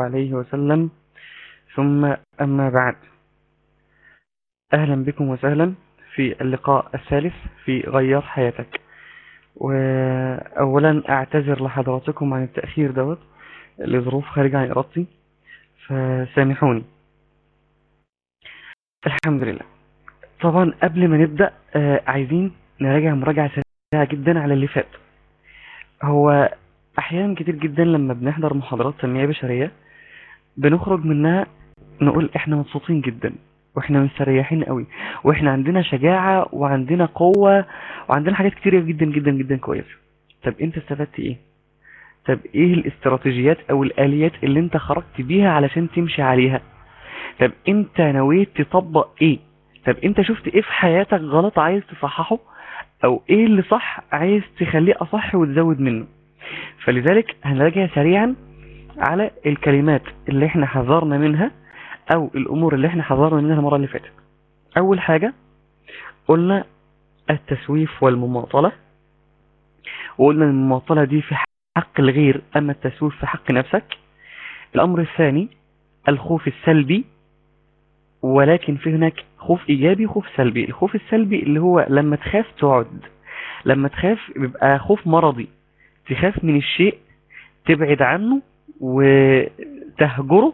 عليه وسلم. ثم أما بعد. أهلا بكم وسهلا في اللقاء الثالث في غير حياتك. وأولا أعتذر لحضراتكم عن التأخير دوت لظروف خارجة عن إرادتي. فسامحوني. الحمد لله. طبعا قبل ما نبدأ آه، عايزين نراجع مراجعة سريعة جدا على اللي فات. هو أحيانا كتير جدا لما بنحضر محاضرات تنمية بشرية بنخرج منها نقول إحنا مبسوطين جدا وإحنا مستريحين قوي وإحنا عندنا شجاعة وعندنا قوة وعندنا حاجات كتيرة جدا جدا جدا كويسة طب أنت استفدت إيه؟ طب إيه الاستراتيجيات أو الآليات اللي أنت خرجت بيها علشان تمشي عليها؟ طب أنت نويت تطبق إيه؟ طب أنت شفت إيه في حياتك غلط عايز تصححه؟ أو إيه اللي صح عايز تخليه أصح وتزود منه؟ فلذلك هنراجع سريعا على الكلمات اللي إحنا حذرنا منها أو الأمور اللي إحنا حذرنا منها المرة اللي فاتت. أول حاجة قلنا التسويف والمماطلة وقلنا المماطلة دي في حق الغير أما التسويف في حق نفسك. الأمر الثاني الخوف السلبي ولكن في هناك خوف إيجابي وخوف سلبي. الخوف السلبي اللي هو لما تخاف تقعد لما تخاف بيبقى خوف مرضي. تخاف من الشيء تبعد عنه وتهجره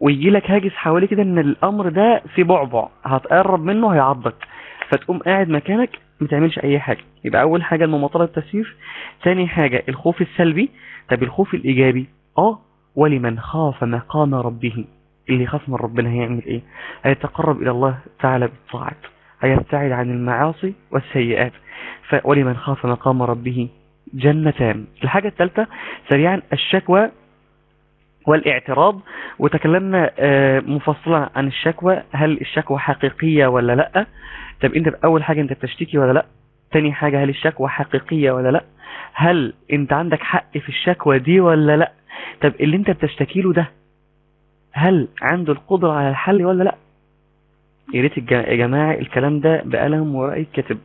ويجي لك هاجس حواليه كده إن الأمر ده في بعبع هتقرب منه هيعضك. فتقوم قاعد مكانك ما تعملش أي حاجة. يبقى أول حاجة المماطلة التسويف ثاني حاجة الخوف السلبي. طب الخوف الإيجابي؟ آه. ولمن خاف مقام ربه. اللي يخاف من ربنا هيعمل إيه؟ هيتقرب إلى الله تعالى بالطاعات هيبتعد عن المعاصي والسيئات. ولمن خاف مقام ربه جنتان. الحاجة الثالثة سريعا الشكوى والاعتراض وتكلمنا آه، مفصلا عن الشكوى. هل الشكوى حقيقية ولا لأ؟ طب أنت أول حاجة أنت بتشتكي ولا لأ؟ تاني حاجة هل الشكوى حقيقية ولا لأ؟ هل أنت عندك حق في الشكوى دي ولا لأ؟ طب اللي أنت بتشتكي له ده هل عنده القدرة على الحل ولا لأ؟ يا ريت يا جماعة الكلام ده بقلم ورقة كتب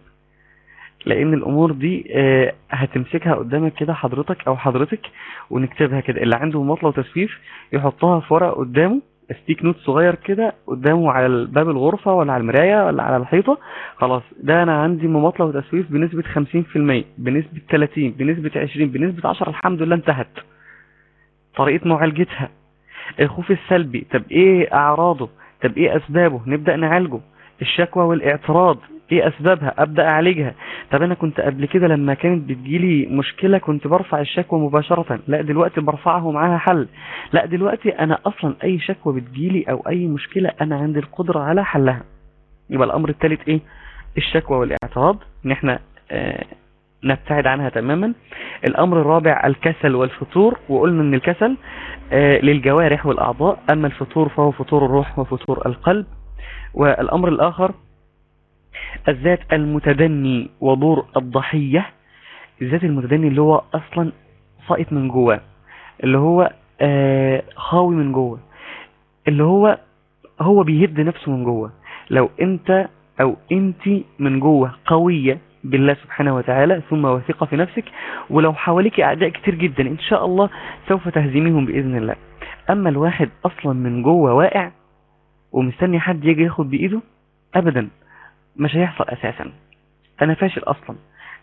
لأن الأمور دي آه، هتمسكها قدامك كده حضرتك أو حضرتك ونكتبها كده. اللي عنده مماطله وتسويف يحطها في ورق قدامه sticky note صغير كده قدامه على باب الغرفة ولا على المراية ولا على الحيطة. خلاص ده أنا عندي مماطلة وتسويف بنسبة 50% بنسبة 30 بنسبة 20 بنسبة 10 الحمد لله انتهت. طريقة معالجتها الخوف السلبي طب إيه أعراضه؟ طب إيه أسبابه؟ نبدأ نعالجه. الشكوى والإعتراض. إيه أسبابها أبدأ أعالجها. طب أنا كنت قبل كده لما كانت بتجيلي مشكلة كنت برفع الشكوى مباشرة. لا دلوقتي برفعها ومعاها حل. لا دلوقتي أنا أصلا أي شكوى بتجيلي أو أي مشكلة أنا عندي القدرة على حلها. يبقى الأمر الثالث إيه؟ الشكوى والاعتراض. إن إحنا آه نبتعد عنها تماما. الأمر الرابع الكسل والفتور. وقلنا إن الكسل آه للجوارح والأعضاء. أما الفتور فهو فتور الروح وفتور القلب. والأمر الآخر الذات المتدني ودور الضحية الذات المتدني اللي هو أصلا ساقط من جواه اللي هو آه خاوي من جوه اللي هو هو بيهد نفسه من جوه لو أنت أو أنت من جوه قوية بالله سبحانه وتعالى ثم واثقة في نفسك ولو حواليك أعداء كتير جدا إن شاء الله سوف تهزميهم بإذن الله. أما الواحد أصلا من جوه واقع ومستني حد يجي ياخد بإيده؟ ابدا. مش هيحصل أساسا. أنا فاشل أصلا.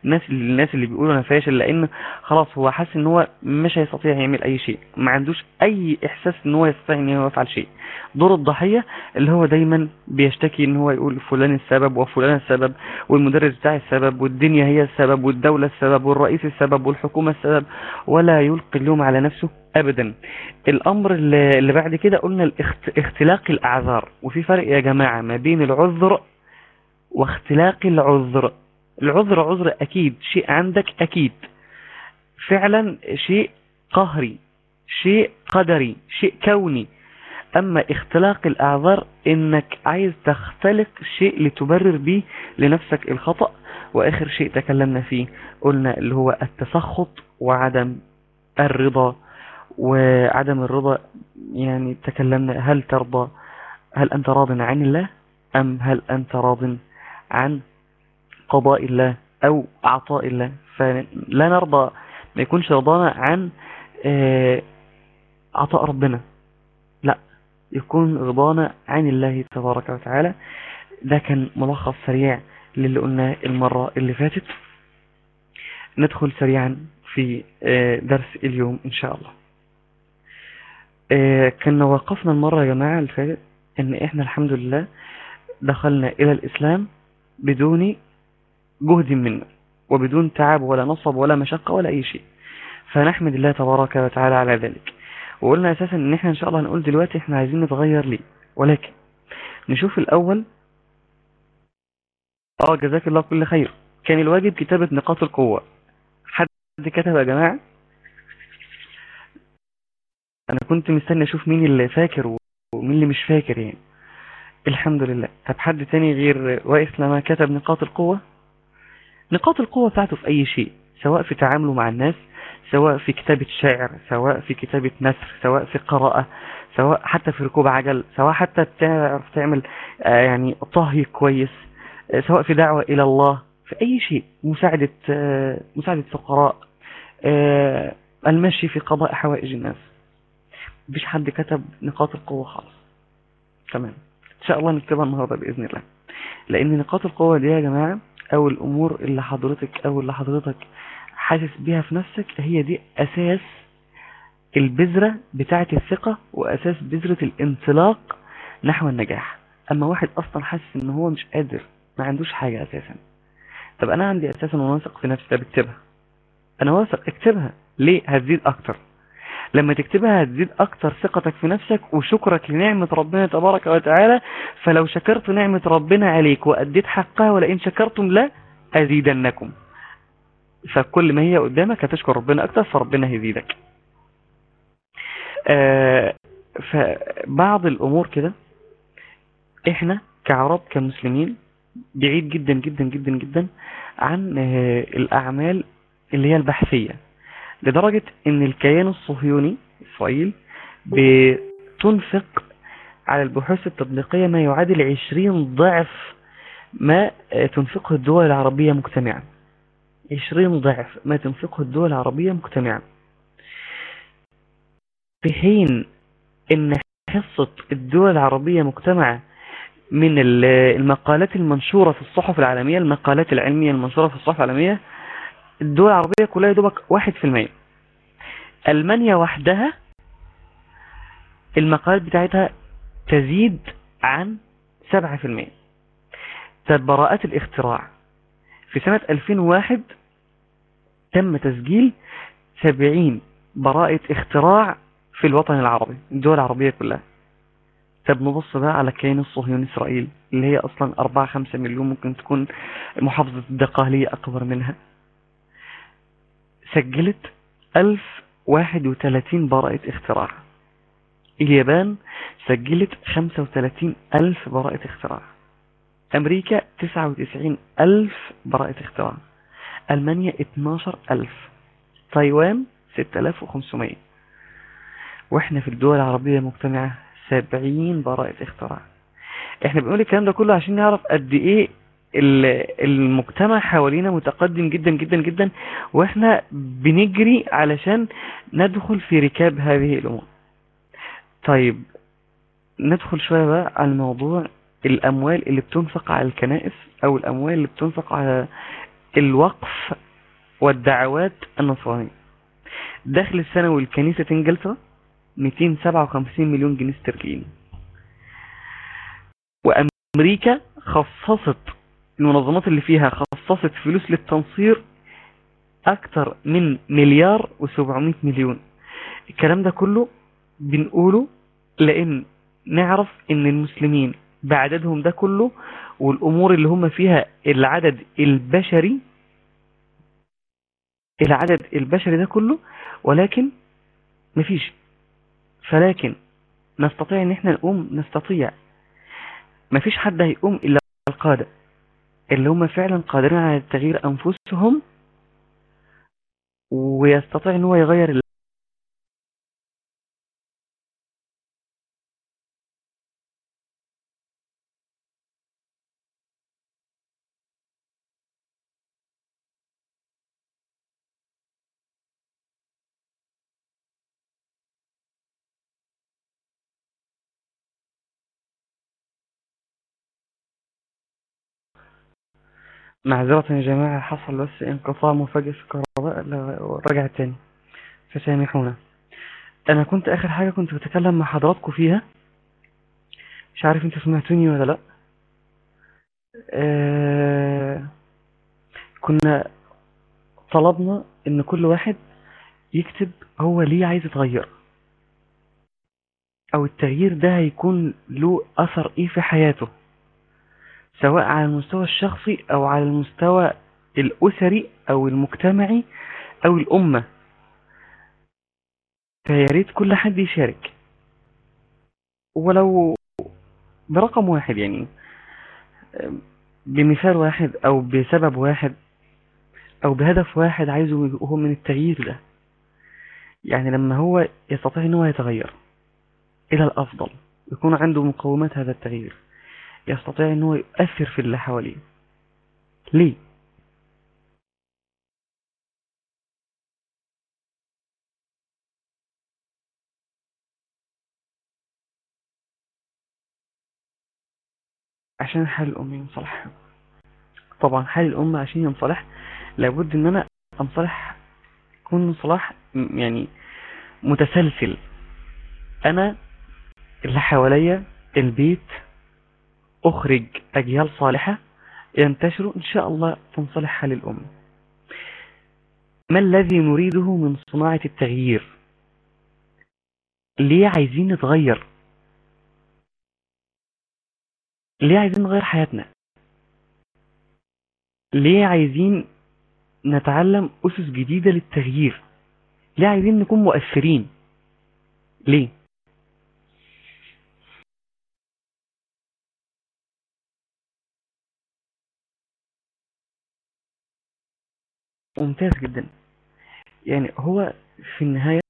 الناس اللي الناس اللي بيقولوا أنا فاشل لأن خلاص هو حاسس إن هو مش هيستطيع يعمل أي شيء. ما عندوش أي إحساس إن هو يستطيع إن هو يفعل شيء. دور الضحية اللي هو دايما بيشتكي إن هو يقول فلان السبب وفلان السبب والمدرس بتاعي السبب والدنيا هي السبب والدولة السبب والرئيس السبب والحكومة السبب ولا يلقي اللوم على نفسه ابدا. الأمر اللي بعد كده قلنا. اختلاق الأعذار. وفي فرق يا جماعة ما بين العذر واختلاق العذر. العذر عذر أكيد شيء عندك أكيد. فعلا شيء قهري شيء قدري شيء كوني. أما اختلاق الأعذار إنك عايز تختلق شيء لتبرر به لنفسك الخطأ. وآخر شيء تكلمنا فيه قلنا اللي هو التسخط وعدم الرضا. وعدم الرضا يعني تكلمنا هل ترضى؟ هل أنت راض عن الله أم هل أنت راض عن قضاء الله أو عطاء الله. فلا نرضى ما يكونش رضانا عن آه، عطاء ربنا. لا يكون رضانا عن الله تبارك وتعالى. ده كان ملخص سريع للي قلناه المرة اللي فاتت. ندخل سريعا في درس اليوم إن شاء الله. كنا وقفنا المرة يا جماعة اللي فاتت إن إحنا الحمد لله دخلنا إلى الإسلام. بدون جهد منا وبدون تعب ولا نصب ولا مشقة ولا أي شيء. فنحمد الله تبارك وتعالى على ذلك. وقلنا أساسا إن إحنا إن شاء الله هنقول دلوقتي إحنا عايزين نتغير ليه. ولكن نشوف الأول آه جزاك الله كل خير. كان الواجب كتابة نقاط القوة. حد كتب يا جماعة؟ أنا كنت مستني أشوف مين اللي فاكر ومين اللي مش فاكر يعني. الحمد لله. طب حد تاني غير واقف لما كتب نقاط القوة؟ نقاط القوة بتاعته في أي شيء سواء في تعامله مع الناس سواء في كتابة شعر سواء في كتابة نثر سواء في قراءة سواء حتى في ركوب عجل سواء حتى بتعرف تعمل آه يعني طهي كويس آه سواء في دعوة إلى الله في أي شيء مساعدة آه مساعدة فقراء المشي في قضاء حوائج الناس. مفيش حد كتب نقاط القوة خالص. تمام. شاء الله نكتبها النهاردة بإذن الله. لأن نقاط القوة دي يا جماعة أو الأمور اللي حضرتك أو اللي حضرتك حاسس بيها في نفسك هي دي أساس البذرة بتاعة الثقة وأساس بذرة الانطلاق نحو النجاح. أما واحد أصلا حاسس إن هو مش قادر ما عندوش حاجة أساسا. طب أنا عندي أساسا وأثق في نفسي طب اكتبها. أنا واثق اكتبها. ليه؟ هتزيد أكتر. لما تكتبها هتزيد أكتر ثقتك في نفسك وشكرك لنعمة ربنا تبارك وتعالى. فلو شكرت نعمة ربنا عليك وأديت حقها ولئن شكرتم لا أزيدنكم فكل ما هي قدامك هتشكر ربنا أكتر فربنا هيزيدك. آه فبعض الأمور كده إحنا كعرب كمسلمين بعيد جدا جدا جدا جدا عن آه الأعمال اللي هي البحثية. لدرجة إن الكيان الصهيوني إسرائيل بتنفق على البحوث التطبيقية ما يعادل عشرين ضعف ما تنفقه الدول العربية مجتمعا. عشرين ضعف ما تنفقه الدول العربية مجتمعا. في حين إن حصة الدول العربية مجتمعة من المقالات المنشورة في الصحف العالمية المقالات العلمية المنشورة في الصحف العالمية الدول العربية كلها يدوبك واحد في المية. ألمانيا وحدها المقالات بتاعتها تزيد عن سبعة في المية. براءات الاختراع في سنة 2001 تم تسجيل سبعين براءة اختراع في الوطن العربي الدول العربية كلها. طب نبص بقى على كيان الصهيوني إسرائيل اللي هي أصلا أربعة خمسة مليون ممكن تكون محافظة الدقهلية أكبر منها. سجلت 1031 براءة اختراع. اليابان سجلت 35 ألف براءة اختراع. أمريكا 99 ألف براءة اختراع. ألمانيا 12 ألف. تايوان 6500 وإحنا في الدول العربية مجتمعة 70 براءة اختراع. إحنا بنقول الكلام ده كله عشان نعرف قد إيه المجتمع حوالينا متقدم جدا جدا جدا وإحنا بنجري علشان ندخل في ركاب هذه الأمور. طيب ندخل شوية بقى على الموضوع الأموال اللي بتنفق على الكنائس أو الأموال اللي بتنفق على الوقف والدعوات النصرانية. دخل السنوي لكنيسة انجلترا 257 مليون جنيه استرليني. وأمريكا خصصت المنظمات اللي فيها خصصت فلوس للتنصير أكتر من مليار و700 مليون. الكلام ده كله بنقوله لأن نعرف إن المسلمين بعددهم ده كله والأمور اللي هم فيها العدد البشري العدد البشري ده كله ولكن مفيش. فلكن نستطيع إن إحنا نقوم نستطيع. مفيش حد هيقوم إلا القادة اللي هم فعلا قادرين على تغيير أنفسهم ويستطيع إن هو يغير معذرة يا جماعة حصل بس انقطاع مفاجئ في الكهرباء رجع تاني. فسامحونا. أنا كنت آخر حاجة كنت بتكلم مع حضراتكم فيها. مش عارف أنتوا سمعتوني ولا لأ. آه كنا طلبنا إن كل واحد يكتب هو ليه عايز يتغير. أو التغيير ده هيكون له أثر إيه في حياته. سواء على المستوى الشخصي أو على المستوى الأسري أو المجتمعي أو الأمة. فيا ريت كل حد يشارك. ولو برقم واحد يعني بمثال واحد أو بسبب واحد أو بهدف واحد عايزه هو من التغيير ده. يعني لما هو يستطيع إن هو يتغير إلى الأفضل يكون عنده مقومات هذا التغيير. يستطيع ان هو يؤثر في اللي حواليه. ليه؟ عشان حال الأمة ينصلح. طبعا حال الأمة عشان ينصلح لابد إن أنا أنصلح يكون صلاح يعني متسلسل. أنا اللي حواليا البيت أخرج أجيال صالحة ينتشروا إن شاء الله تنصلح حال الامة ما الذي نريده من صناعة التغيير؟ ليه عايزين نتغير؟ ليه عايزين نغير حياتنا؟ ليه عايزين نتعلم أسس جديدة للتغيير؟ ليه عايزين نكون مؤثرين؟ ليه؟ ممتاز جدا. يعني هو في النهاية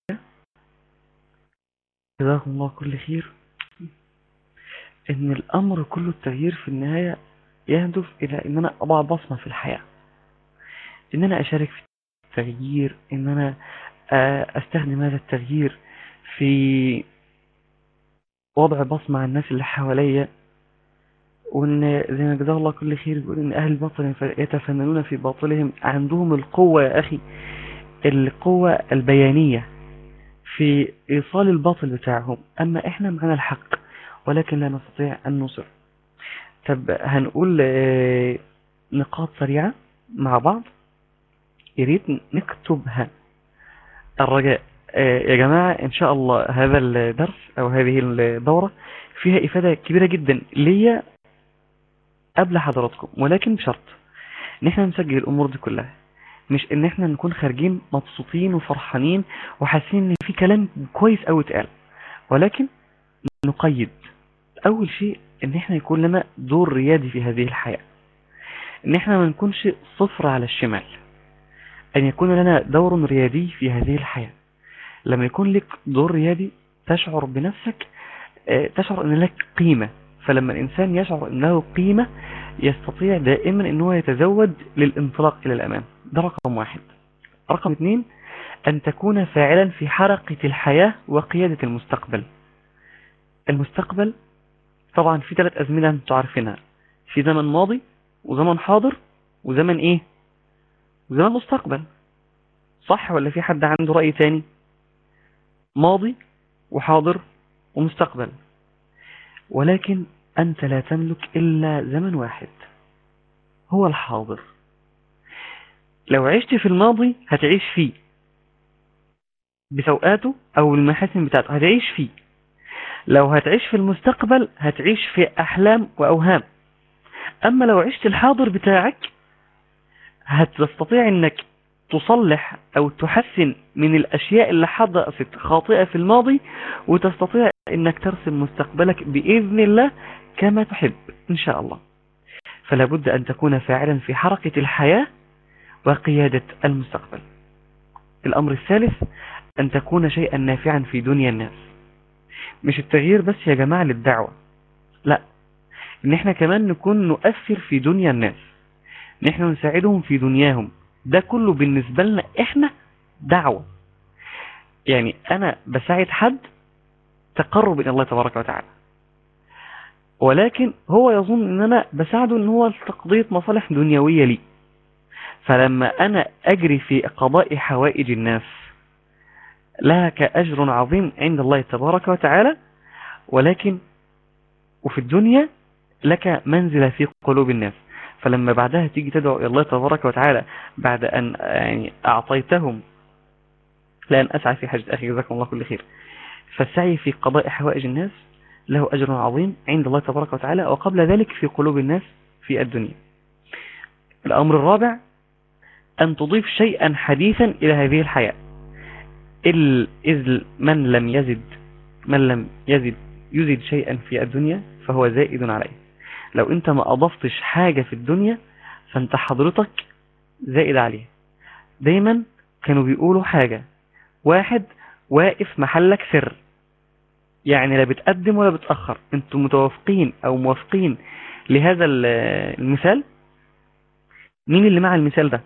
جزاكم الله كل خير. إن الأمر كله التغيير في النهاية يهدف إلى إن أنا أضع بصمة في الحياة. إن أنا أشارك في التغيير إن أنا آه، أستخدم هذا التغيير في وضع بصمة على الناس اللي حواليا. وإن زي ما جزاه الله كل خير بيقول إن أهل الباطل يتفننون في باطلهم عندهم القوة يا أخي القوة البيانية في إيصال الباطل بتاعهم. أما إحنا معنا الحق ولكن لا نستطيع أن نصر طب هنقول آه، نقاط سريعة مع بعض؟ يا ريت نكتبها. الرجاء آه، يا جماعة إن شاء الله هذا الدرس أو هذه الدورة فيها إفادة كبيرة جدا ليا قبل حضراتكم ولكن بشرط. إن إحنا نسجل الأمور دي كلها. مش إن إحنا نكون خارجين مبسوطين وفرحانين وحاسين إن في كلام كويس أوي اتقال. ولكن نقيد. أول شيء إن إحنا يكون لنا دور ريادي في هذه الحياة. إن إحنا ما نكونش صفر على الشمال. أن يكون لنا دور ريادي في هذه الحياة. لما يكون لك دور ريادي تشعر بنفسك آه، تشعر أن لك قيمة. فلما الإنسان يشعر أن له قيمة يستطيع دائما أنه يتزود للانطلاق إلى الأمام. ده رقم واحد. رقم اثنين أن تكون فاعلا في حركة الحياة وقيادة المستقبل. المستقبل طبعا في ثلاث أزمنة أنتوا عارفينها. في زمن ماضي وزمن حاضر وزمن إيه؟ وزمن مستقبل صح ولا في حد عنده رأي تاني؟ ماضي وحاضر ومستقبل. ولكن أنت لا تملك إلا زمن واحد. هو الحاضر. لو عشت في الماضي هتعيش فيه. بسوءاته أو المحاسن بتاعته هتعيش فيه. لو هتعيش في المستقبل هتعيش في أحلام وأوهام. أما لو عشت الحاضر بتاعك هتستطيع أنك تصلح أو تحسن من الأشياء اللي حدثت خاطئة في الماضي وتستطيع أنك ترسم مستقبلك بإذن الله كما تحب إن شاء الله. فلا بد أن تكون فاعلا في حركة الحياة وقيادة المستقبل. الأمر الثالث أن تكون شيئا نافعا في دنيا الناس. مش التغيير بس يا جماعة للدعوة. لا إن إحنا كمان نكون نؤثر في دنيا الناس. ان إحنا نساعدهم في دنياهم. ده كله بالنسبة لنا إحنا دعوة. يعني أنا بساعد حد تقرب إلى الله تبارك وتعالى. ولكن هو يظن ان أنا بساعده إن هو لتقضية مصالح دنيوية لي. فلما أنا أجري في قضاء حوائج الناس لك أجر عظيم عند الله تبارك وتعالى ولكن وفي الدنيا لك منزلة في قلوب الناس. فلما بعدها تيجي تدعو إلى الله تبارك وتعالى بعد أن يعني أعطيتهم لأن أسعى في حاجة أخي جزاكم الله كل خير. فالسعي في قضاء حوائج الناس له أجر عظيم عند الله تبارك وتعالى وقبل ذلك في قلوب الناس في الدنيا. الأمر الرابع أن تضيف شيئا حديثا إلى هذه الحياة. إذ من لم يزد من لم يزد يزد شيئا في الدنيا فهو زائد عليه. لو أنت ما أضفتش حاجة في الدنيا فأنت حضرتك زائد عليه. دايما كانوا بيقولوا حاجة. واحد واقف محلك سر. يعني لا بتقدم ولا بتأخر. أنتوا متوافقين أو موافقين لهذا المثال؟ مين اللي مع المثال ده؟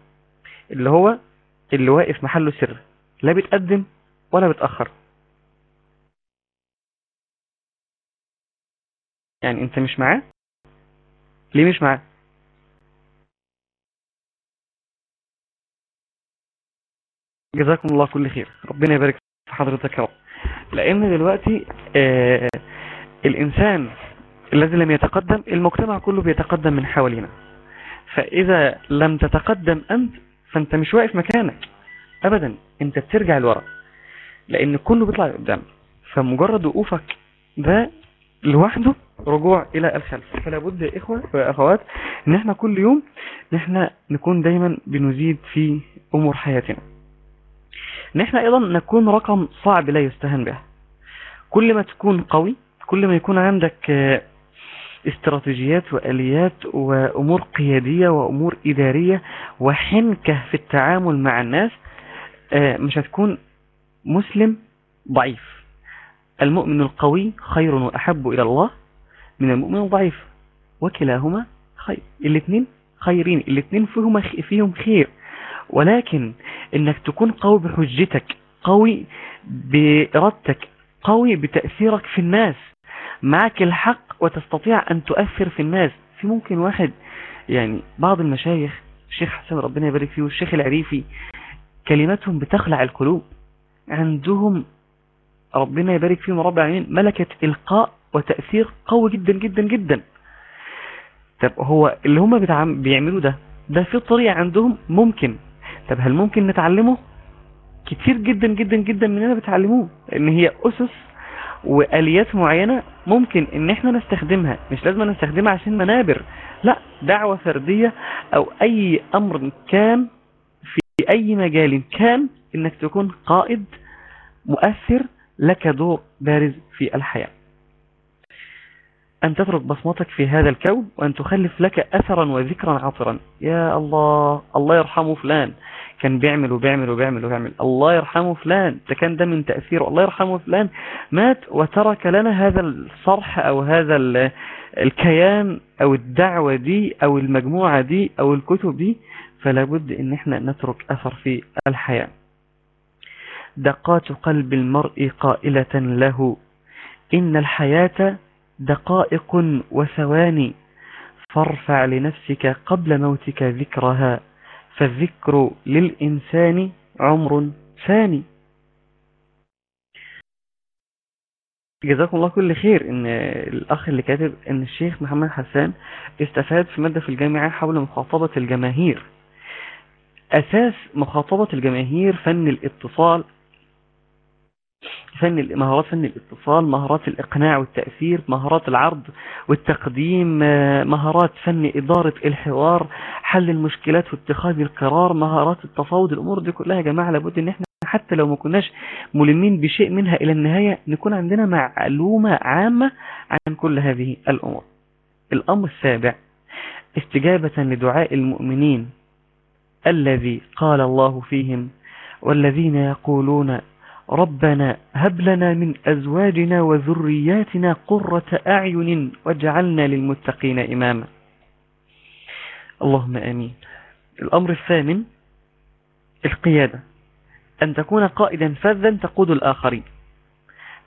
اللي هو اللي واقف محله سر لا بتقدم ولا بتأخر. يعني انت مش معاه؟ ليه مش معاه؟ جزاكم الله كل خير. ربنا يبارك في حضرتك يا رب. لأن دلوقتي آه الإنسان الذي لم يتقدم المجتمع كله بيتقدم من حوالينا. فإذا لم تتقدم أنت فأنت مش واقف مكانك. ابدا أنت بترجع لورا. لأن كله بيطلع لقدام. فمجرد وقوفك ده لوحده رجوع إلى الخلف. فلا بد يا إخوة وأخوات إن إحنا كل يوم إن إحنا نكون دايما بنزيد في أمور حياتنا. ان إحنا أيضا نكون رقم صعب لا يستهان به. كل ما تكون قوي كل ما يكون عندك استراتيجيات وآليات وأمور قيادية وأمور إدارية وحنكة في التعامل مع الناس مش هتكون مسلم ضعيف. المؤمن القوي خير وأحب إلى الله من المؤمن الضعيف. وكلاهما خير. الاثنين خيرين. الاثنين فيهم فيهم خير. ولكن إنك تكون قوي بحجتك قوي بإرادتك قوي بتأثيرك في الناس. معك الحق وتستطيع أن تؤثر في الناس. في ممكن واحد يعني بعض المشايخ الشيخ حسن ربنا يبارك فيه والشيخ العريفي كلماتهم بتخلع القلوب. عندهم ربنا يبارك فيهم رب العالمين ملكة إلقاء وتأثير قوي جدا جدا جدا. طب هو اللي هم بيعملوا ده ده في طريقة عندهم ممكن. طب هل ممكن نتعلمه؟ كتير جدا جدا جدا مننا بتعلموه لأن هي أسس وآليات معينة ممكن إن إحنا نستخدمها مش لازم نستخدمها عشان منابر لا دعوة فردية أو أي أمر كان في أي مجال كان إنك تكون قائد مؤثر لك دور بارز في الحياة. أن تترك بصمتك في هذا الكون وأن تخلف لك أثرا وذكرا عطرا. يا الله الله يرحمه فلان. كان بيعمل وبيعمل وبيعمل وبيعمل. الله يرحمه فلان. ده كان ده من تأثيره. الله يرحمه فلان. مات وترك لنا هذا الصرح أو هذا الكيان أو الدعوة دي أو المجموعة دي أو الكتب دي. فلا بد إن إحنا نترك أثر في الحياة. دقات قلب المرء قائلة له إن الحياة دقائق وثواني. فارفع لنفسك قبل موتك ذكرها. فالذكر للإنسان عمر ثاني. جزاكم الله كل خير. إن الأخ اللي كاتب إن الشيخ محمد حسان استفاد في مادة في الجامعة حول مخاطبة الجماهير. أساس مخاطبة الجماهير فن الاتصال فن مهارات فن الاتصال مهارات الإقناع والتأثير مهارات العرض والتقديم مهارات فن إدارة الحوار حل المشكلات واتخاذ القرار مهارات التفاوض الأمور دي كلها يا جماعة لابد إن إحنا حتى لو ما كناش ملمين بشيء منها إلى النهاية نكون عندنا معلومة عامة عن كل هذه الأمور. الأمر السابع استجابة لدعاء المؤمنين الذي قال الله فيهم والذين يقولون ربنا هب لنا من أزواجنا وذرياتنا قرة أعين واجعلنا للمتقين إماما. اللهم آمين. الأمر الثامن القيادة. أن تكون قائدا فذا تقود الآخرين.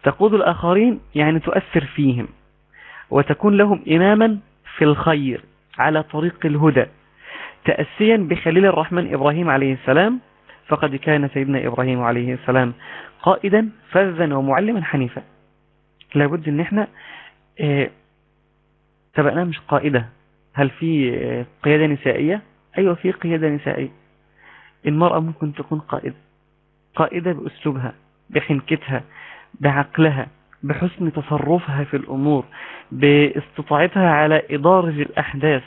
تقود الآخرين يعني تؤثر فيهم وتكون لهم إماما في الخير على طريق الهدى تأسيا بخليل الرحمن إبراهيم عليه السلام فقد كان سيدنا إبراهيم عليه السلام قائدا فذا ومعلما حنيفا. لابد إن إحنا آه تبقنا مش قائدة. هل في آه قيادة نسائية؟ أيوه في قيادة نسائية. المرأة ممكن تكون قائدة. قائدة بأسلوبها بحنكتها بعقلها بحسن تصرفها في الأمور باستطاعتها على إدارة الأحداث.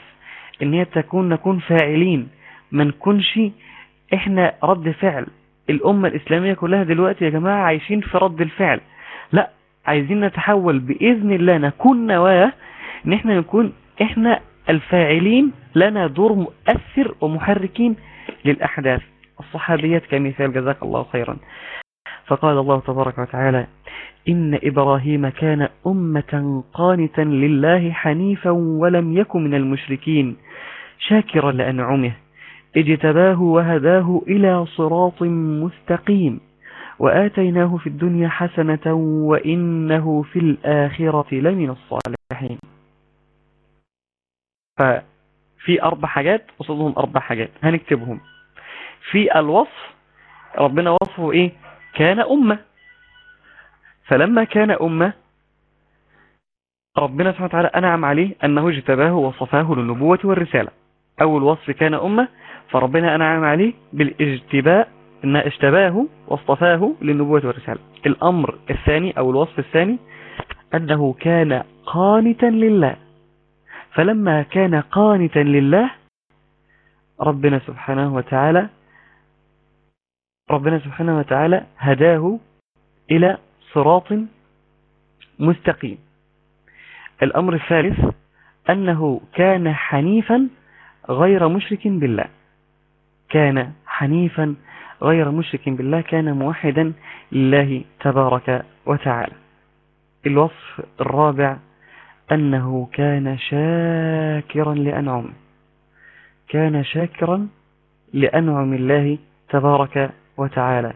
إن هي تكون نكون فاعلين. ما نكونش إحنا رد فعل الأمة الإسلامية كلها دلوقتي يا جماعة عايشين في رد الفعل. لا عايزين نتحول بإذن الله نكون نواة إن إحنا نكون إحنا الفاعلين لنا دور مؤثر ومحركين للأحداث. الصحابيات كمثال جزاك الله خيرا. فقال الله تبارك وتعالى إن إبراهيم كان أمة قانتا لله حنيفا ولم يكن من المشركين. شاكرا لأنعمه. اجتباه وهداه إلى صراط مستقيم وآتيناه في الدنيا حسنة وإنه في الآخرة لمن الصالحين. ففي أربع حاجات قصدهم أربع حاجات هنكتبهم. في الوصف ربنا وصفه إيه؟ كان أمة. فلما كان أمة ربنا سبحانه وتعالى أنعم عليه أنه اجتباه وصفاه للنبوة والرسالة. أول وصف كان أمة فربنا أنعم عليه بالاجتباء أن اجتباه واصطفاه للنبوة والرسالة. الأمر الثاني أو الوصف الثاني أنه كان قانتا لله. فلما كان قانتا لله ربنا سبحانه وتعالى ربنا سبحانه وتعالى هداه إلى صراط مستقيم. الأمر الثالث أنه كان حنيفا غير مشرك بالله. كان حنيفا غير مشرك بالله كان موحدا لله تبارك وتعالى. الوصف الرابع أنه كان شاكرا لأنعم. كان شاكرا لأنعم الله تبارك وتعالى.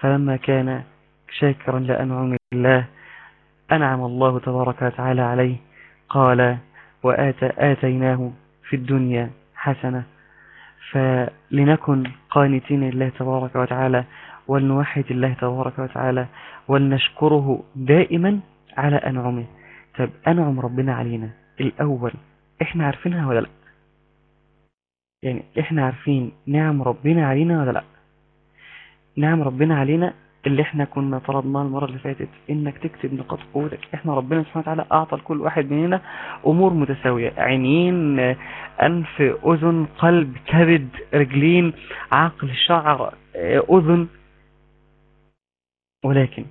فلما كان شاكرا لأنعم الله أنعم الله تبارك وتعالى عليه قال وآتيناه في الدنيا حسنة فلنكن قانتين الله تبارك وتعالى ولنوحد الله تبارك وتعالى ولنشكره دائما على أنعمه. طب أنعم ربنا علينا الأول إحنا عارفينها ولا لأ؟ يعني إحنا عارفين نعم ربنا علينا ولا لأ؟ نعم ربنا علينا اللي إحنا كنا طلبناه المرة اللي فاتت إنك تكتب نقاط قوتك. إحنا ربنا سبحانه وتعالى أعطى لكل واحد مننا أمور متساوية. عينين أنف أذن قلب كبد رجلين عقل شعر أذن. ولكن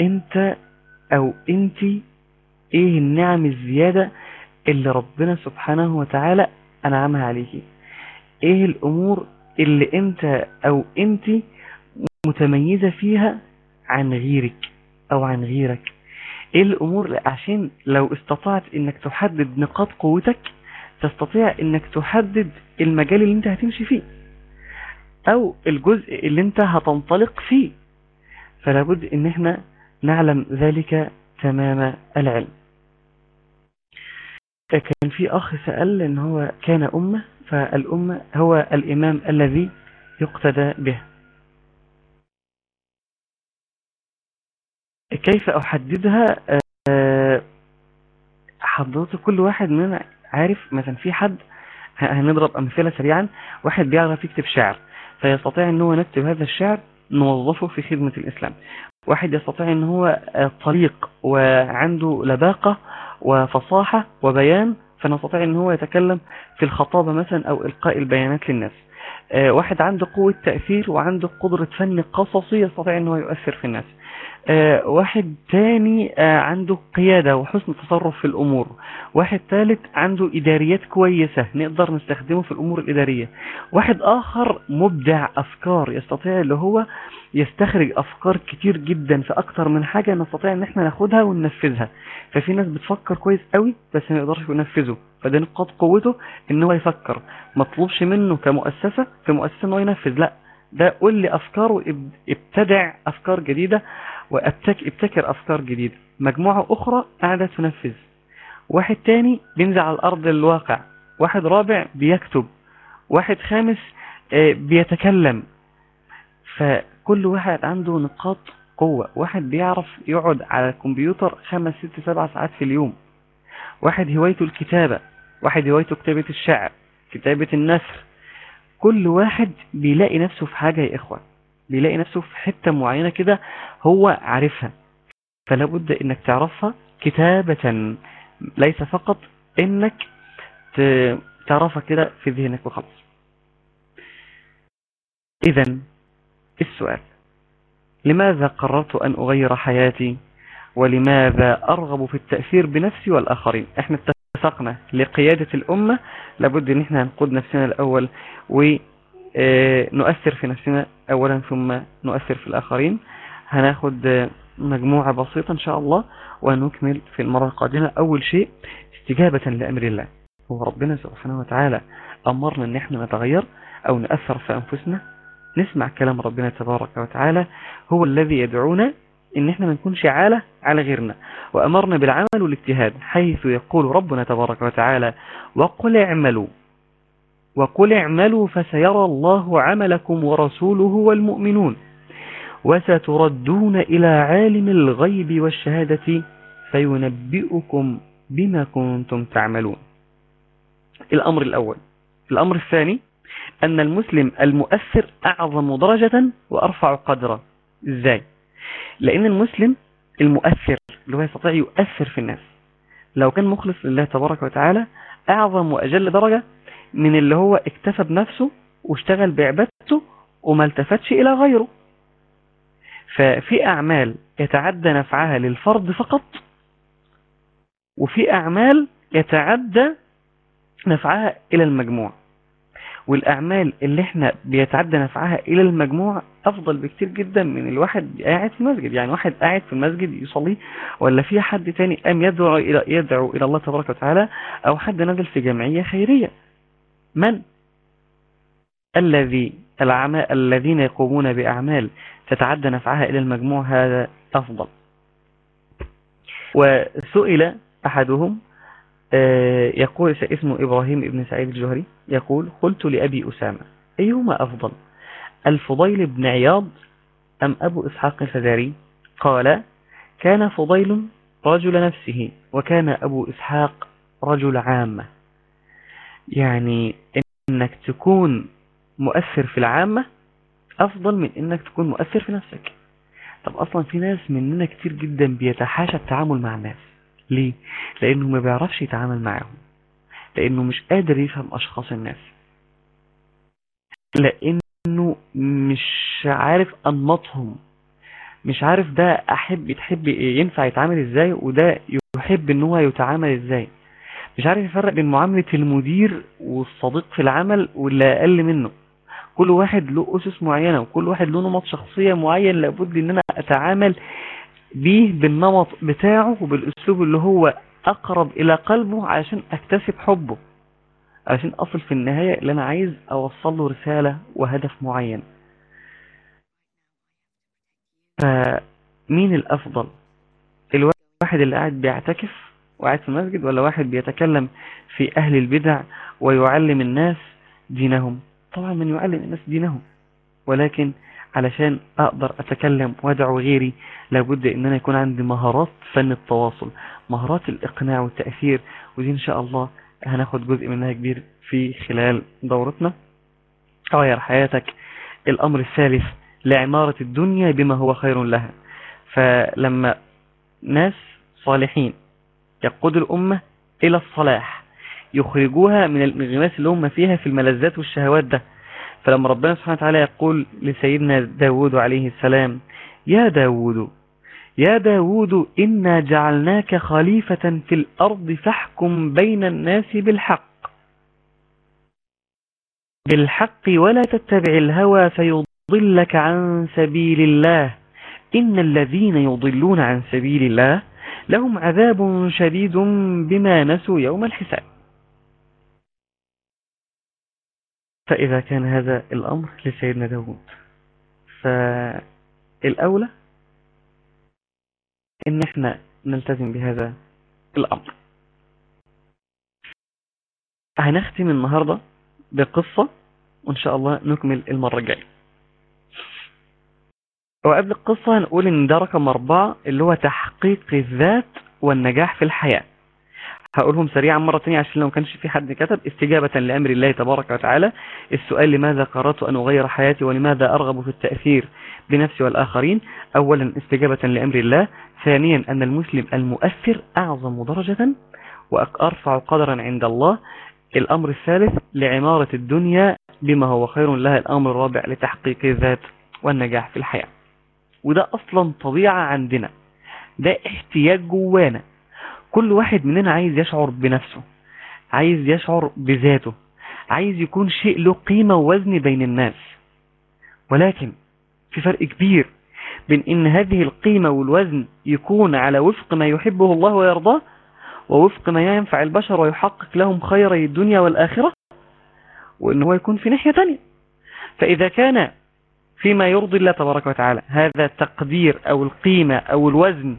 أنت أو انت إيه النعم الزيادة اللي ربنا سبحانه وتعالى أنعمها عليك؟ إيه الأمور اللي أنت أو انت متميزة فيها عن غيرك أو عن غيرك. إيه الأمور عشان لو استطعت إنك تحدد نقاط قوتك تستطيع إنك تحدد المجال اللي أنت هتمشي فيه أو الجزء اللي أنت هتنطلق فيه. فلا بد إن إحنا نعلم ذلك تمام العلم. كان في أخ سأل إن هو كان أمة فالأمة هو الإمام الذي يقتدى به. كيف أحددها؟ حضرتك كل واحد مننا عارف مثلا في حد هنضرب أمثلة سريعا. واحد بيعرف يكتب شعر فيستطيع إن هو نكتب هذا الشعر نوظفه في خدمة الإسلام. واحد يستطيع إن هو طليق وعنده لباقة وفصاحة وبيان فنستطيع إن هو يتكلم في الخطابة مثلا أو إلقاء البيانات للناس. واحد عنده قوة تأثير وعنده قدرة فن قصصي يستطيع إن هو يؤثر في الناس. واحد تاني عنده قيادة وحسن تصرف في الأمور. واحد ثالث عنده إداريات كويسة نقدر نستخدمه في الأمور الإدارية. واحد آخر مبدع أفكار يستطيع اللي هو يستخرج أفكار كتير جدا في أكتر من حاجة نستطيع إن إحنا ناخدها وننفذها. ففي ناس بتفكر كويس قوي بس ما يقدرش ينفذه. فده نقاط قوته إن هو يفكر. مطلوبش منه كمؤسسة في مؤسسة إن هو ينفذ. لا ده قول لي أفكار وابتدع أفكار جديدة. وابتكر ابتكر أفكار جديدة. مجموعة أخرى قاعدة تنفذ. واحد تاني بينزل على الأرض الواقع واحد رابع بيكتب. واحد خامس آه، بيتكلم. فكل واحد عنده نقاط قوة. واحد بيعرف يقعد على الكمبيوتر خمس ست سبع ساعات في اليوم. واحد هوايته الكتابة. واحد هوايته كتابة الشعر كتابة النثر. كل واحد بيلاقي نفسه في حاجة يا إخوة. بيلاقي نفسه في حتة معينة كده هو عارفها. فلا بد إنك تعرفها كتابة. ليس فقط إنك تعرفها كده في ذهنك وخلاص. إذا السؤال لماذا قررت أن أغير حياتي؟ ولماذا أرغب في التأثير بنفسي والآخرين؟ إحنا اتفقنا لقيادة الأمة لابد إن إحنا نقود نفسنا الأول ونؤثر في نفسنا اولا ثم نؤثر في الآخرين. هناخد مجموعة بسيطة إن شاء الله ونكمل في المرة القادمة. أول شيء استجابة لأمر الله. هو ربنا سبحانه وتعالى أمرنا إن إحنا نتغير أو نأثر في أنفسنا. نسمع كلام ربنا تبارك وتعالى. هو الذي يدعونا إن إحنا ما نكونش عالة على غيرنا. وأمرنا بالعمل والاجتهاد حيث يقول ربنا تبارك وتعالى وقل اعملوا وقل اعملوا فسيرى الله عملكم ورسوله والمؤمنون وستردون إلى عالم الغيب والشهادة فينبئكم بما كنتم تعملون. الأمر الأول. الأمر الثاني أن المسلم المؤثر أعظم درجة وأرفع قدرا إزاي؟ لأن المسلم المؤثر اللي هو يستطيع يؤثر في الناس. لو كان مخلص لله تبارك وتعالى أعظم وأجل درجة من اللي هو اكتفى بنفسه واشتغل بعبادته وما التفتش إلى غيره. ففي أعمال يتعدى نفعها للفرد فقط وفي أعمال يتعدى نفعها إلى المجموع. والأعمال اللي إحنا بيتعدى نفعها إلى المجموع أفضل بكتير جدا من الواحد قاعد في المسجد. يعني واحد قاعد في المسجد يصلي ولا في حد تاني قام يدعو إلى, يدعو إلى الله تبارك وتعالى أو حد نزل في جمعية خيرية. من? الذي العماء الذين يقومون بأعمال تتعدى نفعها إلى المجموع هذا أفضل. وسئل أحدهم آه، يقول اسمه إبراهيم ابن سعيد الجهري يقول قلت لأبي أسامة أيهما أفضل الفضيل بن عياض أم أبو إسحاق الفزاري؟ قال كان فضيل رجل نفسه وكان أبو إسحاق رجل عامة. يعني إنك تكون مؤثر في العامة أفضل من إنك تكون مؤثر في نفسك. طب أصلا في ناس مننا كتير جدا بيتحاشى التعامل مع الناس. ليه؟ لأنه ما بيعرفش يتعامل معاهم. لأنه مش قادر يفهم أشخاص الناس. لأنه مش عارف أنماطهم. مش عارف ده أحب يتحب ينفع يتعامل إزاي وده يحب إن هو يتعامل إزاي. مش عارف يفرق بين معاملة المدير والصديق في العمل واللي أقل منه. كل واحد له أسس معينة وكل واحد له نمط شخصية معين لابد إن أنا أتعامل بيه بالنمط بتاعه وبالأسلوب اللي هو أقرب إلى قلبه علشان أكتسب حبه. علشان أصل في النهاية اللي أنا عايز أوصل له رسالة وهدف معين. فمين الأفضل؟ الواحد اللي قاعد بيعتكف وقاعد في المسجد ولا واحد بيتكلم في أهل البدع ويعلم الناس دينهم؟ طبعا من يعلم الناس دينهم. ولكن علشان أقدر أتكلم وأدعو غيري لابد ان أنا يكون عندي مهارات فن التواصل مهارات الإقناع والتأثير ودي إن شاء الله هناخد جزء منها كبير في خلال دورتنا. غير حياتك الأمر الثالث لعمارة الدنيا بما هو خير لها. فلما ناس صالحين يقود الأمة إلى الصلاح. يخرجوها من الانغماس اللي هم فيها في الملذات والشهوات ده. فلما ربنا سبحانه وتعالى يقول لسيدنا داود عليه السلام يا داود يا داود إنا جعلناك خليفة في الأرض فاحكم بين الناس بالحق. بالحق ولا تتبع الهوى فيضلك عن سبيل الله. إن الذين يضلون عن سبيل الله لهم عذاب شديد بما نسوا يوم الحساب. فإذا كان هذا الأمر لسيدنا داود فالأولى إن إحنا نلتزم بهذا الأمر. هنختم النهاردة بقصة وإن شاء الله نكمل المرة الجاية. وقبل القصة هنقول إن ده رقم أربعة اللي هو تحقيق الذات والنجاح في الحياة. هقولهم سريعا مرة تانية عشان لو كانش في حد كتب. استجابة لأمر الله تبارك وتعالى. السؤال لماذا قررت أن أغير حياتي ولماذا أرغب في التأثير بنفسي والآخرين؟ أولا استجابة لأمر الله. ثانيا أن المسلم المؤثر أعظم درجة وأرفع قدرا عند الله. الأمر الثالث لعمارة الدنيا بما هو خير لها. الأمر الرابع لتحقيق الذات والنجاح في الحياة. وده أصلا طبيعة عندنا. ده احتياج جوانا. كل واحد مننا عايز يشعر بنفسه عايز يشعر بذاته عايز يكون شيء له قيمة ووزن بين الناس. ولكن في فرق كبير بين إن هذه القيمة والوزن يكون على وفق ما يحبه الله ويرضاه ووفق ما ينفع البشر ويحقق لهم خيري الدنيا والآخرة وإن هو يكون في ناحية تانية. فإذا كان فيما يرضي الله تبارك وتعالى. هذا التقدير أو القيمة أو الوزن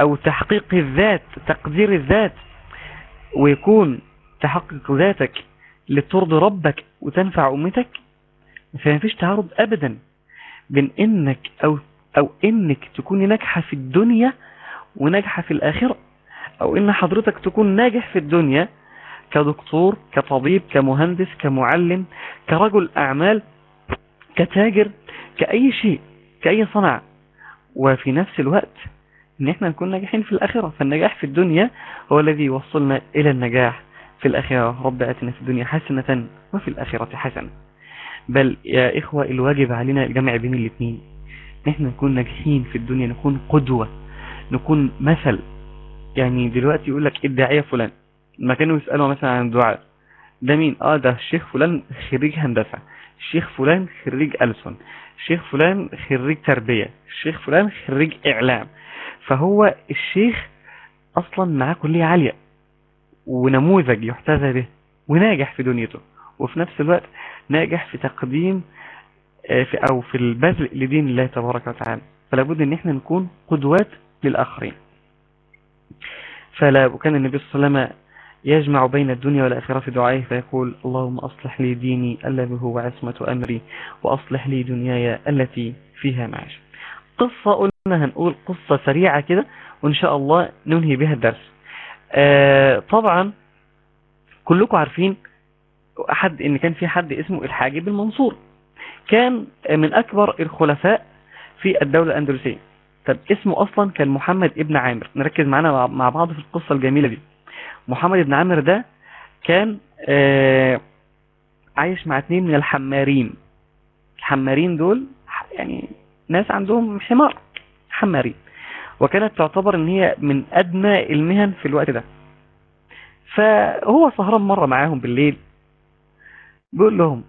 أو تحقيق الذات تقدير الذات ويكون تحقق ذاتك لترضي ربك وتنفع أمتك فما فيش تعارض أبدا بين إنك أو, أو إنك تكون ناجحة في الدنيا وناجحة في الآخرة أو إن حضرتك تكون ناجح في الدنيا كدكتور كطبيب كمهندس كمعلم كرجل أعمال كتاجر كأي شيء كأي صنع. وفي نفس الوقت إن إحنا نكون ناجحين في الآخرة. فالنجاح في الدنيا هو الذي يوصلنا إلى النجاح في الآخرة. رب آتنا في الدنيا حسنة وفي الآخرة حسنة. بل يا إخوة الواجب علينا الجمع بين الاثنين نحن نكون ناجحين في الدنيا نكون قدوة نكون مثل. يعني دلوقتي يقول لك الداعية فلان. ما كانوا يسألوا مثلا عن الدعاء ده مين؟ آه ده الشيخ فلان خريج هندسة. الشيخ فلان خريج ألسن الشيخ فلان خريج تربية الشيخ فلان خريج إعلام. فهو الشيخ أصلا معاه كلية عالية ونموذج يحتذى به وناجح في دنيته وفي نفس الوقت ناجح في تقديم في أو في البذل لدين الله تبارك وتعالى. فلا بد إن إحنا نكون قدوات للآخرين. فلا وكان النبي صلى الله عليه وسلم يجمع بين الدنيا والآخرة في دعائه فيقول اللهم أصلح لي ديني الذي هو عصمة أمري وأصلح لي دنياي التي فيها معاش. قصة قلنا هنقول قصة سريعة كده وإن شاء الله ننهي بها الدرس. آه طبعا كلكم عارفين حد إن كان في حد اسمه الحاجب المنصور. كان من أكبر الخلفاء في الدولة الأندلسية. طب اسمه أصلا كان محمد ابن عامر. نركز معنا مع بعض في القصة الجميلة دي. محمد ابن عامر ده كان آه عايش مع اتنين من الحمارين. الحمارين دول يعني ناس عندهم حمار حمارين. وكانت تعتبر إن هي من أدنى المهن في الوقت ده. فهو سهران مرة معاهم بالليل بيقول لهم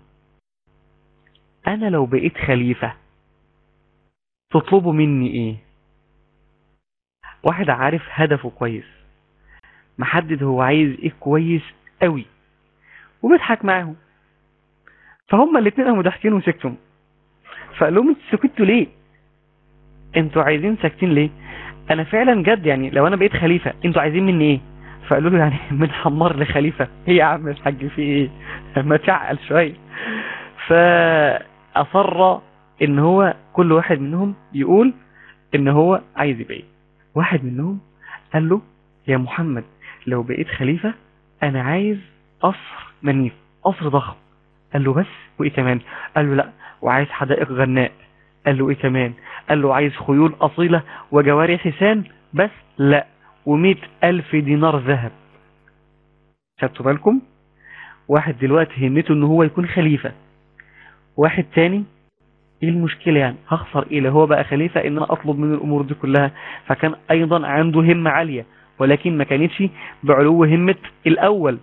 أنا لو بقيت خليفة تطلبوا مني إيه؟ واحد عارف هدفه كويس. محدد هو عايز إيه كويس قوي. وبيضحك معاهم. فهم الاثنين قاموا ضاحكين وسكتوا. فقال لهم أنتوا سكتوا ليه؟ أنتوا عايزين ساكتين ليه؟ أنا فعلا جد يعني لو أنا بقيت خليفة أنتوا عايزين مني إيه؟ فقالوا له يعني من حمار لخليفة. إيه يا عم الحاج في إيه؟ ما تعقل شوية. فأصر إن هو كل واحد منهم يقول إن هو عايز يبقى إيه واحد منهم قال له يا محمد لو بقيت خليفة أنا عايز قصر منيف قصر ضخم. قال له بس؟ وإيه كمان؟ قال له لا وعايز حدائق غناء. قال له إيه كمان؟ قال له عايز خيول أصيلة وجواري حسان بس؟ لا ومئة ألف دينار ذهب. خدتوا بالكم؟ واحد دلوقتي همته إن هو يكون خليفة. واحد تاني إيه المشكلة يعني؟ هخسر إيه؟ هو بقى خليفة إن أنا أطلب من الأمور دي كلها. فكان أيضا عنده همة عالية. ولكن ما كانتش بعلو همة الأول.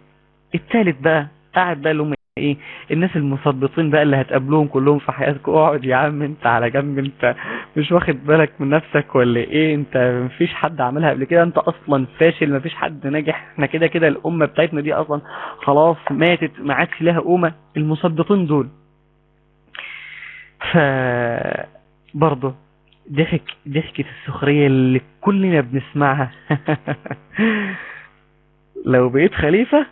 التالت بقى قاعد بقى اللي هم إيه الناس المثبطين بقى اللي هتقابلوهم كلهم في حياتك اقعد يا عم انت على جنب انت مش واخد بالك من نفسك ولا إيه؟ انت مفيش حد عملها قبل كده. انت أصلا فاشل مفيش حد ناجح. إحنا كده كده الأمة بتاعتنا دي أصلا خلاص ماتت ما عادش لها قومة. المثبطين دول. ف برضه ضحك ضحكة السخرية اللي كلنا بنسمعها. لو بقيت خليفة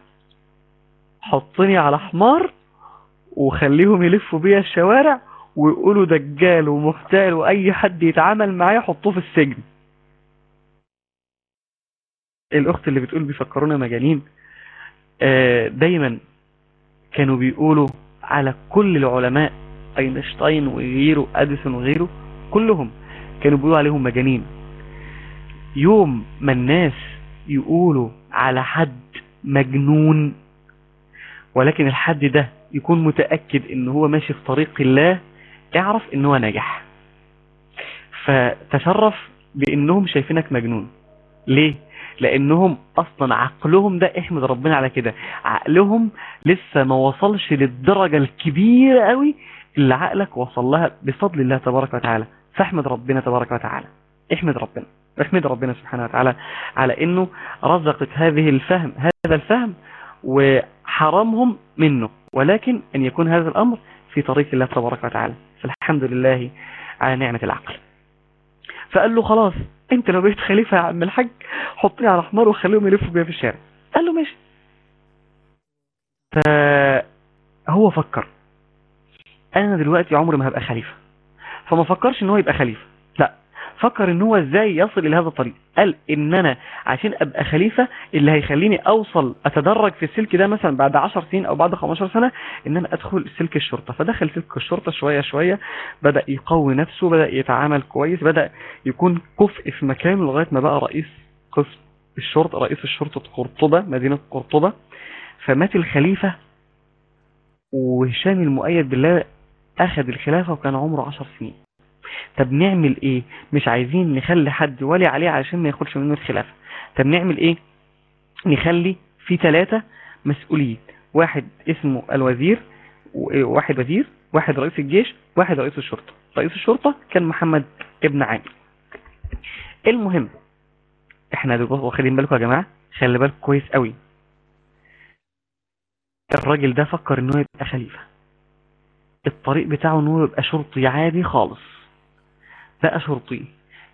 حطني على حمار وخليهم يلفوا بيا الشوارع ويقولوا دجال ومختال وأي حد يتعامل معايا حطوه في السجن. الأخت اللي بتقول بيفكرونا مجانين آه، دايما كانوا بيقولوا على كل العلماء أينشتاين وغيره أديسون وغيره كلهم كانوا بيقولوا عليهم مجانين. يوم ما الناس يقولوا على حد مجنون ولكن الحد ده يكون متأكد إن هو ماشي في طريق الله اعرف إن هو نجح فتشرف بإنهم شايفينك مجنون. ليه؟ لإنهم أصلا عقلهم ده احمد ربنا على كده. عقلهم لسه ما وصلش للدرجة الكبيرة قوي اللي عقلك وصل لها بفضل الله تبارك وتعالى. فاحمد ربنا تبارك وتعالى. احمد ربنا. احمد ربنا سبحانه وتعالى على إنه رزقك هذه الفهم هذا الفهم وحرمهم منه. ولكن أن يكون هذا الأمر في طريق الله تبارك وتعالى. فالحمد لله على نعمة العقل. فقال له خلاص أنت لو بقيت خليفة يا عم الحاج حطني على حمار وخليهم يلفوا بيها في الشارع. قال له ماشي. فهو فكر. أنا دلوقتي عمري ما هبقى خليفة. فما فكرش إن هو يبقى خليفة. لا. فكر إن هو إزاي يصل إلى هذا الطريق. قال ان أنا عشان أبقى خليفة اللي هيخليني أوصل أتدرج في السلك ده مثلا بعد 10 سنين أو بعد 15 سنة إن أنا أدخل سلك الشرطة. فدخل سلك الشرطة شوية شوية بدأ يقوي نفسه بدأ يتعامل كويس بدأ يكون كفء في مكانه لغاية ما بقى رئيس قسم الشرطة رئيس الشرطة قرطبة مدينة قرطبة. فمات الخليفة وهشام المؤيد بالله أخذ الخلافة وكان عمره 10 سنين. طب نعمل إيه؟ مش عايزين نخلي حد ولي عليه علشان ما ياخدش منه الخلافة. طب نعمل إيه؟ نخلي في ثلاثة مسؤولين. واحد اسمه الوزير واحد وزير واحد رئيس الجيش واحد رئيس الشرطة. رئيس الشرطة كان محمد ابن عامر المهم إحنا دلوقتي واخدين بالكم يا جماعة؟ خلي بالك كويس قوي. الراجل ده فكر إنه يبقى خليفة. الطريق بتاعه إنه يبقى شرطي عادي خالص. بقى شرطي.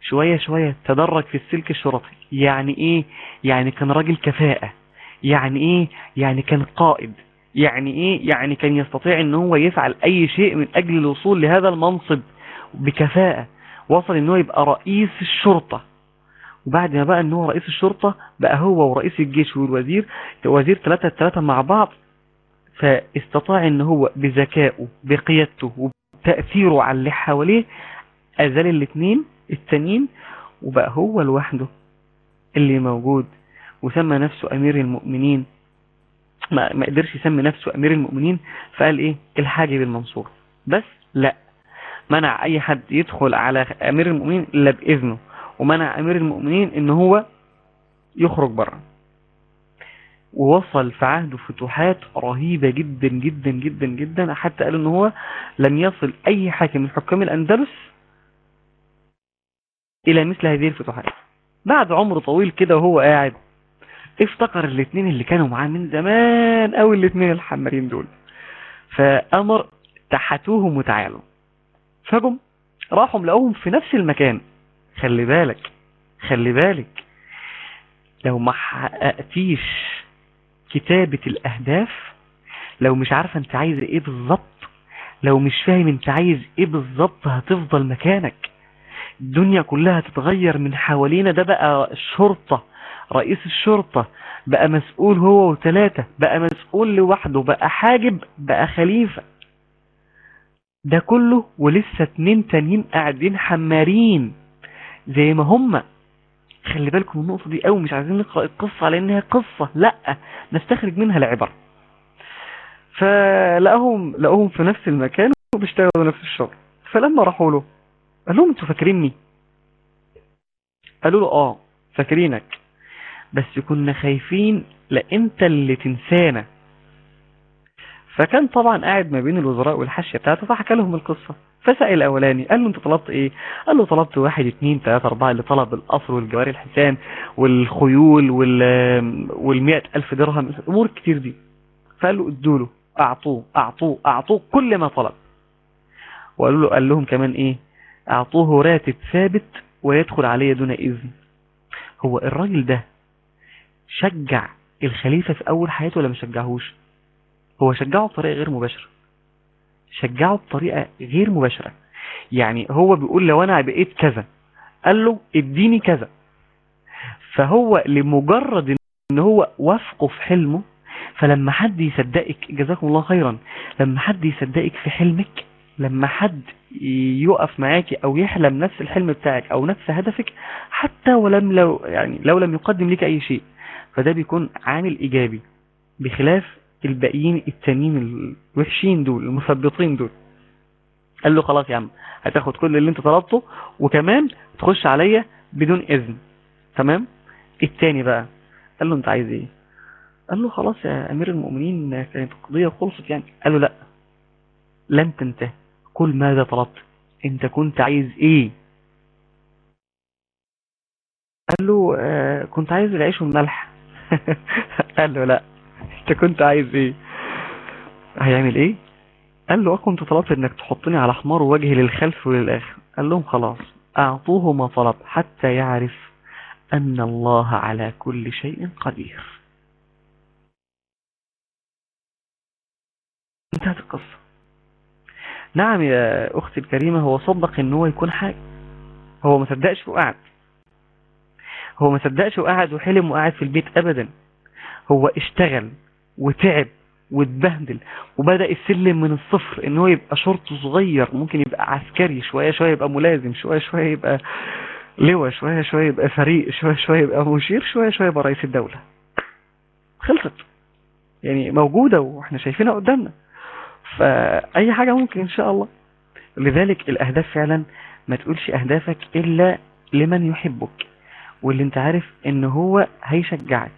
شوية شوية تدرج في السلك الشرطي. يعني إيه؟ يعني كان راجل كفاءة. يعني إيه؟ يعني كان قائد. يعني إيه؟ يعني كان يستطيع إن هو يفعل أي شيء من أجل الوصول لهذا المنصب بكفاءة. وصل ان هو يبقى رئيس الشرطة. وبعد ما بقى ان هو رئيس الشرطة بقى هو ورئيس الجيش والوزير. وزير ثلاثة ثلاثة مع بعض. فاستطاع إن هو بذكائه بقيادته وتأثيره على اللي حواليه أزال الاثنين التانيين وبقى هو لوحده اللي موجود. وسمى نفسه أمير المؤمنين. ما, ما قدرش يسمي نفسه أمير المؤمنين فقال إيه؟ الحاجب المنصور بس لا. منع أي حد يدخل على أمير المؤمنين إلا بإذنه. ومنع أمير المؤمنين إن هو يخرج بره. ووصل في عهده فتوحات رهيبة جدا جدا جدا جدا حتى قالوا إن هو لم يصل أي حاكم من حكام الأندلس إلى مثل هذه الفتوحات. بعد عمر طويل كده وهو قاعد افتكر الاثنين اللي كانوا معاه من زمان أو الاثنين الحمارين دول. فأمر تحتوهم وتعالوا. فجم راحوا لقوهم في نفس المكان. خلي بالك خلي بالك لو ما حققتيش كتابة الأهداف لو مش عارفة أنت عايز إيه بالظبط لو مش فاهم أنت عايز إيه بالظبط هتفضل مكانك. الدنيا كلها تتغير من حوالينا ده بقى الشرطة رئيس الشرطة بقى مسؤول هو وثلاثة بقى مسؤول لوحده بقى حاجب بقى خليفة. ده كله ولسه اتنين تانيين قاعدين حمارين زي ما هم. خلي بالكم النقطة دي قوي مش عايزين نقرأ القصة على إنها قصة لأ نستخرج منها العبر. فلقاهم لقوهم في نفس المكان وبيشتغلوا نفس الشغل. فلما راحوا له قال لهم أنتوا فاكريني؟ قالوا له آه فاكرينك. بس كنا خايفين لأ أنت اللي تنسانا. فكان طبعا قاعد ما بين الوزراء والحاشية بتاعته فحكى لهم القصة. فسأل الاولاني قال له أنت طلبت إيه؟ قال له طلبت واحد اتنين تلاتة أربعة اللي طلب القصر والجواري الحسان والخيول وال والمئة ألف درهم أمور كتير دي. فقال له ادوا له أعطوه أعطوه أعطوه كل ما طلب. وقالوا له قال لهم كمان إيه؟ أعطوه راتب ثابت ويدخل عليه دون إذن. هو الراجل ده شجع الخليفة في أول حياته ولا ما شجعهوش؟ هو شجعه بطريقة غير مباشرة. شجعه بطريقة غير مباشرة. يعني هو بيقول لو أنا بقيت كذا قال له اديني كذا. فهو لمجرد إن هو وافقه في حلمه فلما حد يصدقك جزاكم الله خيرا لما حد يصدقك في حلمك لما حد يقف معاكي أو يحلم نفس الحلم بتاعك أو نفس هدفك حتى ولم لو يعني لو لم يقدم لك أي شيء. فده بيكون عامل إيجابي بخلاف الباقيين التانيين الوحشين دول المثبطين دول. قال له خلاص يا عم هتاخد كل اللي انت طلبته وكمان تخش عليا بدون إذن. تمام؟ التاني بقى قال له انت عايز إيه؟ قال له خلاص يا أمير المؤمنين كانت القضية خلصت يعني. قال له لا لم تنتهي. كل ماذا طلبت؟ انت كنت عايز إيه؟ قال له آه كنت عايز العيش والملح. قال له لا. انت كنت عايز إيه؟ هيعمل إيه؟ قال له كنت طلبت إنك تحطني على حمار وجهي للخلف وللآخر؟ قال لهم خلاص أعطوه ما طلب حتى يعرف أن الله على كل شيء قدير. انتهت القصة. نعم يا أختي الكريمة هو صدق إن هو يكون حاجة هو ما صدقش وقعد. هو ما صدقش وقعد وحلم وقعد في البيت ابدا. هو اشتغل. وتعب واتبهدل وبدأ السلم من الصفر إن هو يبقى شرطه صغير ممكن يبقى عسكري شوية شوية يبقى ملازم شوية شوية يبقى لواء شوية شوية يبقى فريق شوية شوية يبقى مشير شوية شوية يبقى رئيس الدولة. خلصت. يعني موجودة وإحنا شايفينها قدامنا. فأي حاجة ممكن إن شاء الله. لذلك الأهداف فعلا ما تقولش أهدافك إلا لمن يحبك. واللي أنت عارف إن هو هيشجعك.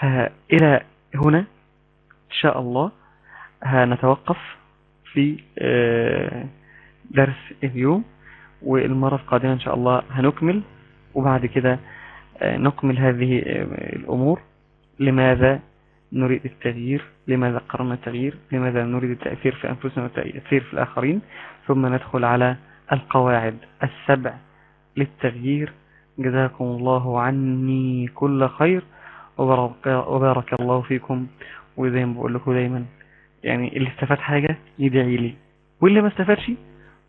فإلى هنا إن شاء الله هنتوقف في درس اليوم والمرة القادمة إن شاء الله هنكمل وبعد كده نكمل هذه الأمور. لماذا نريد التغيير؟ لماذا قررنا التغيير؟ لماذا نريد التأثير في أنفسنا والتأثير في الآخرين؟ ثم ندخل على القواعد. السبع للتغيير. جزاكم الله عني كل خير. وبارك, وبارك الله فيكم. وزي ما بقول لكم دايما يعني اللي استفاد حاجة يدعي لي. واللي ما استفادش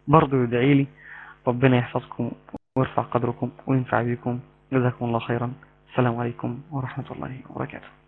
برضه يدعي لي. ربنا يحفظكم ويرفع قدركم وينفع بكم. جزاكم الله خيرا. السلام عليكم ورحمة الله وبركاته.